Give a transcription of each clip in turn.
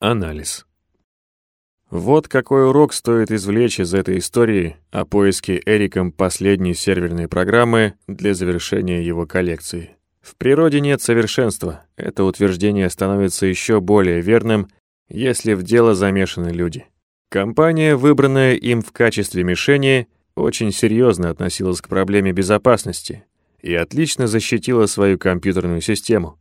Анализ. Вот какой урок стоит извлечь из этой истории о поиске Эриком последней серверной программы для завершения его коллекции. В природе нет совершенства. Это утверждение становится еще более верным, если в дело замешаны люди. Компания, выбранная им в качестве мишени, очень серьезно относилась к проблеме безопасности и отлично защитила свою компьютерную систему.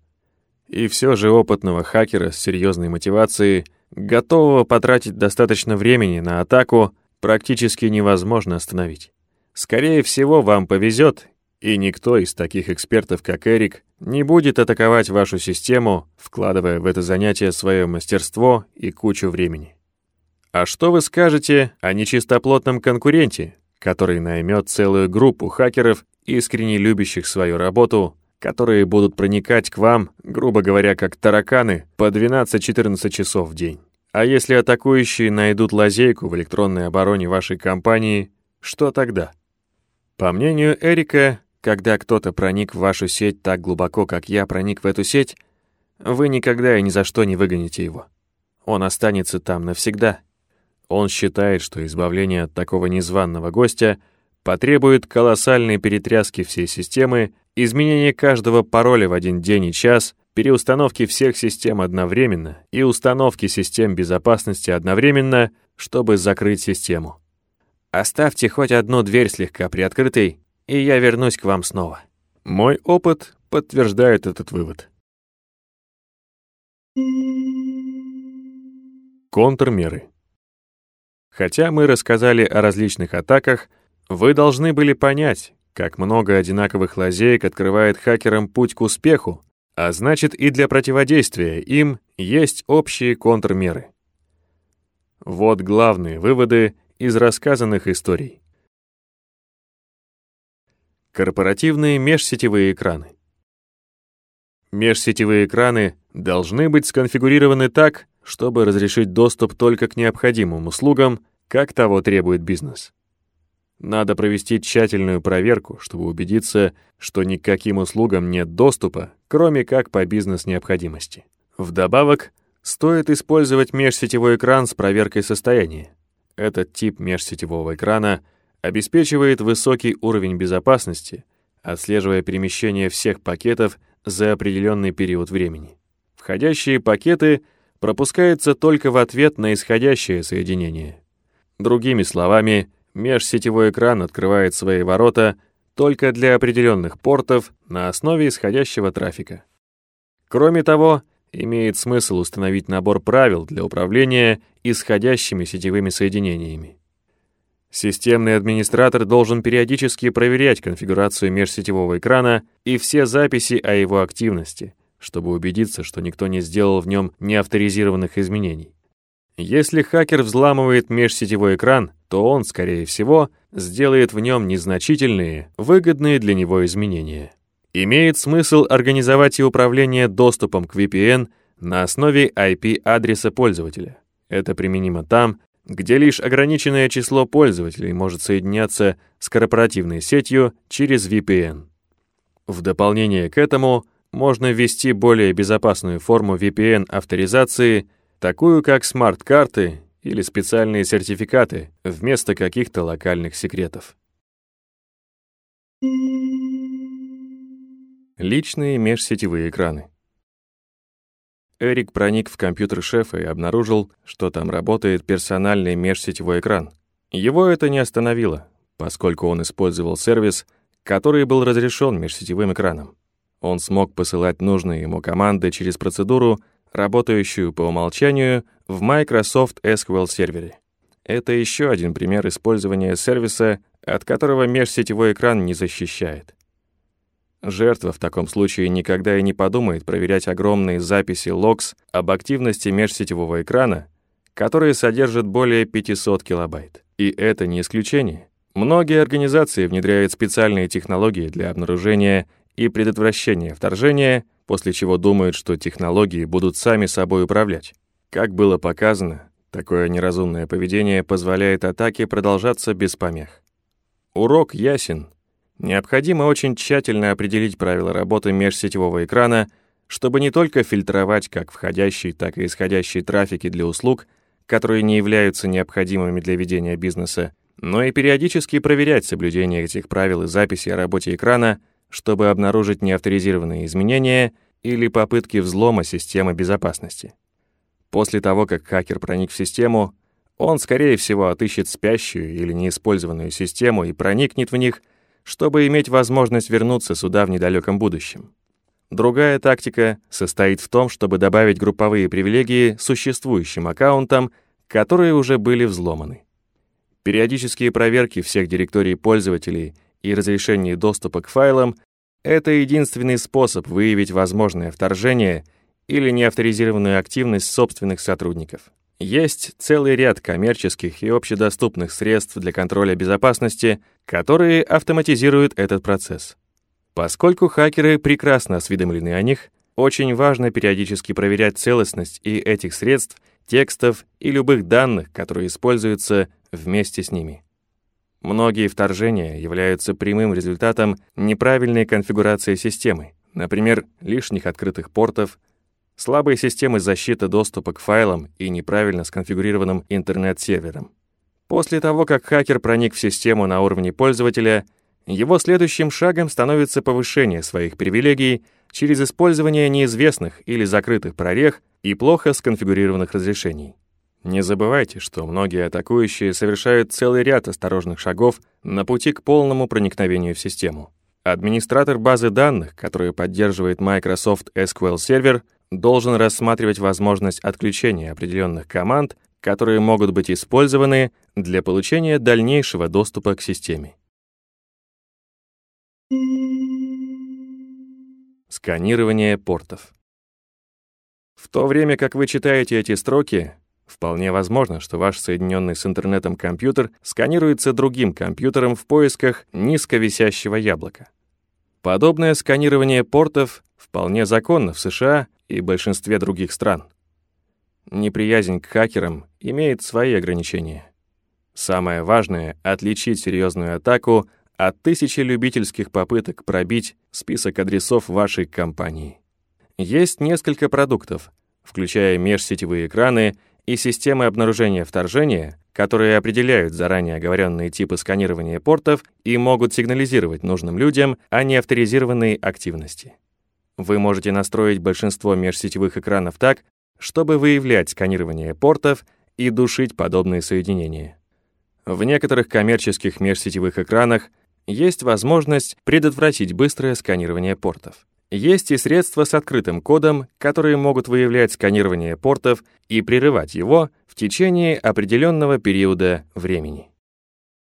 И все же опытного хакера с серьезной мотивацией – готового потратить достаточно времени на атаку, практически невозможно остановить. Скорее всего, вам повезет, и никто из таких экспертов, как Эрик, не будет атаковать вашу систему, вкладывая в это занятие свое мастерство и кучу времени. А что вы скажете о нечистоплотном конкуренте, который наймет целую группу хакеров, искренне любящих свою работу, которые будут проникать к вам, грубо говоря, как тараканы, по 12-14 часов в день. А если атакующие найдут лазейку в электронной обороне вашей компании, что тогда? По мнению Эрика, когда кто-то проник в вашу сеть так глубоко, как я проник в эту сеть, вы никогда и ни за что не выгоните его. Он останется там навсегда. Он считает, что избавление от такого незваного гостя потребует колоссальной перетряски всей системы изменение каждого пароля в один день и час, переустановки всех систем одновременно и установки систем безопасности одновременно, чтобы закрыть систему. Оставьте хоть одну дверь слегка приоткрытой, и я вернусь к вам снова. Мой опыт подтверждает этот вывод. Контрмеры. Хотя мы рассказали о различных атаках, вы должны были понять, как много одинаковых лазеек открывает хакерам путь к успеху, а значит и для противодействия им есть общие контрмеры. Вот главные выводы из рассказанных историй. Корпоративные межсетевые экраны. Межсетевые экраны должны быть сконфигурированы так, чтобы разрешить доступ только к необходимым услугам, как того требует бизнес. Надо провести тщательную проверку, чтобы убедиться, что никаким услугам нет доступа, кроме как по бизнес-необходимости. Вдобавок, стоит использовать межсетевой экран с проверкой состояния. Этот тип межсетевого экрана обеспечивает высокий уровень безопасности, отслеживая перемещение всех пакетов за определенный период времени. Входящие пакеты пропускаются только в ответ на исходящее соединение. Другими словами, межсетевой экран открывает свои ворота только для определенных портов на основе исходящего трафика. Кроме того, имеет смысл установить набор правил для управления исходящими сетевыми соединениями. Системный администратор должен периодически проверять конфигурацию межсетевого экрана и все записи о его активности, чтобы убедиться, что никто не сделал в нем неавторизированных изменений. Если хакер взламывает межсетевой экран, то он, скорее всего, сделает в нем незначительные, выгодные для него изменения. Имеет смысл организовать и управление доступом к VPN на основе IP-адреса пользователя. Это применимо там, где лишь ограниченное число пользователей может соединяться с корпоративной сетью через VPN. В дополнение к этому можно ввести более безопасную форму VPN-авторизации – такую как смарт-карты или специальные сертификаты вместо каких-то локальных секретов. Личные межсетевые экраны. Эрик проник в компьютер шефа и обнаружил, что там работает персональный межсетевой экран. Его это не остановило, поскольку он использовал сервис, который был разрешен межсетевым экраном. Он смог посылать нужные ему команды через процедуру, работающую по умолчанию в Microsoft SQL сервере. Это еще один пример использования сервиса, от которого межсетевой экран не защищает. Жертва в таком случае никогда и не подумает проверять огромные записи логс об активности межсетевого экрана, которые содержат более 500 килобайт. И это не исключение. Многие организации внедряют специальные технологии для обнаружения и предотвращения вторжения после чего думают, что технологии будут сами собой управлять. Как было показано, такое неразумное поведение позволяет атаке продолжаться без помех. Урок ясен. Необходимо очень тщательно определить правила работы межсетевого экрана, чтобы не только фильтровать как входящий, так и исходящий трафики для услуг, которые не являются необходимыми для ведения бизнеса, но и периодически проверять соблюдение этих правил и записи о работе экрана, чтобы обнаружить неавторизированные изменения или попытки взлома системы безопасности. После того, как хакер проник в систему, он, скорее всего, отыщет спящую или неиспользованную систему и проникнет в них, чтобы иметь возможность вернуться сюда в недалеком будущем. Другая тактика состоит в том, чтобы добавить групповые привилегии существующим аккаунтам, которые уже были взломаны. Периодические проверки всех директорий пользователей и разрешение доступа к файлам — это единственный способ выявить возможное вторжение или неавторизированную активность собственных сотрудников. Есть целый ряд коммерческих и общедоступных средств для контроля безопасности, которые автоматизируют этот процесс. Поскольку хакеры прекрасно осведомлены о них, очень важно периодически проверять целостность и этих средств, текстов и любых данных, которые используются вместе с ними. Многие вторжения являются прямым результатом неправильной конфигурации системы, например, лишних открытых портов, слабой системы защиты доступа к файлам и неправильно сконфигурированным интернет-сервером. После того, как хакер проник в систему на уровне пользователя, его следующим шагом становится повышение своих привилегий через использование неизвестных или закрытых прорех и плохо сконфигурированных разрешений. Не забывайте, что многие атакующие совершают целый ряд осторожных шагов на пути к полному проникновению в систему. Администратор базы данных, который поддерживает Microsoft SQL Server, должен рассматривать возможность отключения определенных команд, которые могут быть использованы для получения дальнейшего доступа к системе. Сканирование портов. В то время как вы читаете эти строки, Вполне возможно, что ваш соединенный с интернетом компьютер сканируется другим компьютером в поисках низковисящего яблока. Подобное сканирование портов вполне законно в США и большинстве других стран. Неприязнь к хакерам имеет свои ограничения. Самое важное — отличить серьезную атаку от тысячи любительских попыток пробить список адресов вашей компании. Есть несколько продуктов, включая межсетевые экраны и системы обнаружения вторжения, которые определяют заранее оговоренные типы сканирования портов и могут сигнализировать нужным людям о неавторизированной активности. Вы можете настроить большинство межсетевых экранов так, чтобы выявлять сканирование портов и душить подобные соединения. В некоторых коммерческих межсетевых экранах есть возможность предотвратить быстрое сканирование портов. Есть и средства с открытым кодом, которые могут выявлять сканирование портов и прерывать его в течение определенного периода времени.